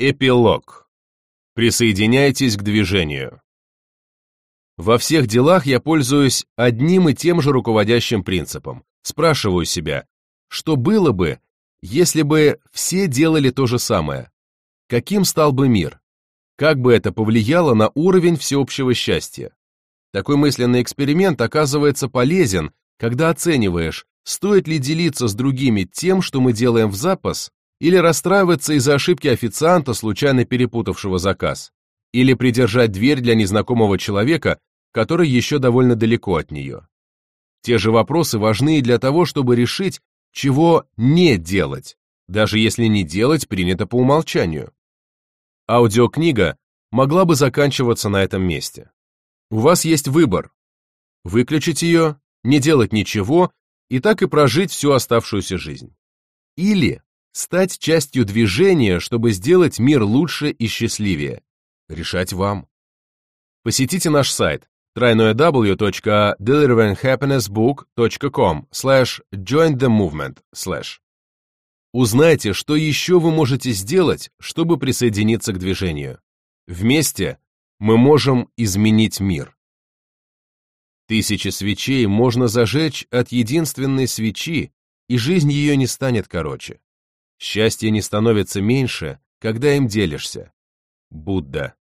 Эпилог. Присоединяйтесь к движению. Во всех делах я пользуюсь одним и тем же руководящим принципом. Спрашиваю себя, что было бы, если бы все делали то же самое? Каким стал бы мир? Как бы это повлияло на уровень всеобщего счастья? Такой мысленный эксперимент оказывается полезен, когда оцениваешь, стоит ли делиться с другими тем, что мы делаем в запас, или расстраиваться из-за ошибки официанта, случайно перепутавшего заказ, или придержать дверь для незнакомого человека, который еще довольно далеко от нее. Те же вопросы важны и для того, чтобы решить, чего не делать, даже если не делать принято по умолчанию. Аудиокнига могла бы заканчиваться на этом месте. У вас есть выбор. Выключить ее, не делать ничего и так и прожить всю оставшуюся жизнь. Или стать частью движения, чтобы сделать мир лучше и счастливее. Решать вам. Посетите наш сайт www.deliveringhappinessbook.com slash join the movement slash. Узнайте, что еще вы можете сделать, чтобы присоединиться к движению. Вместе мы можем изменить мир. Тысячи свечей можно зажечь от единственной свечи, и жизнь ее не станет короче. Счастье не становится меньше, когда им делишься. Будда.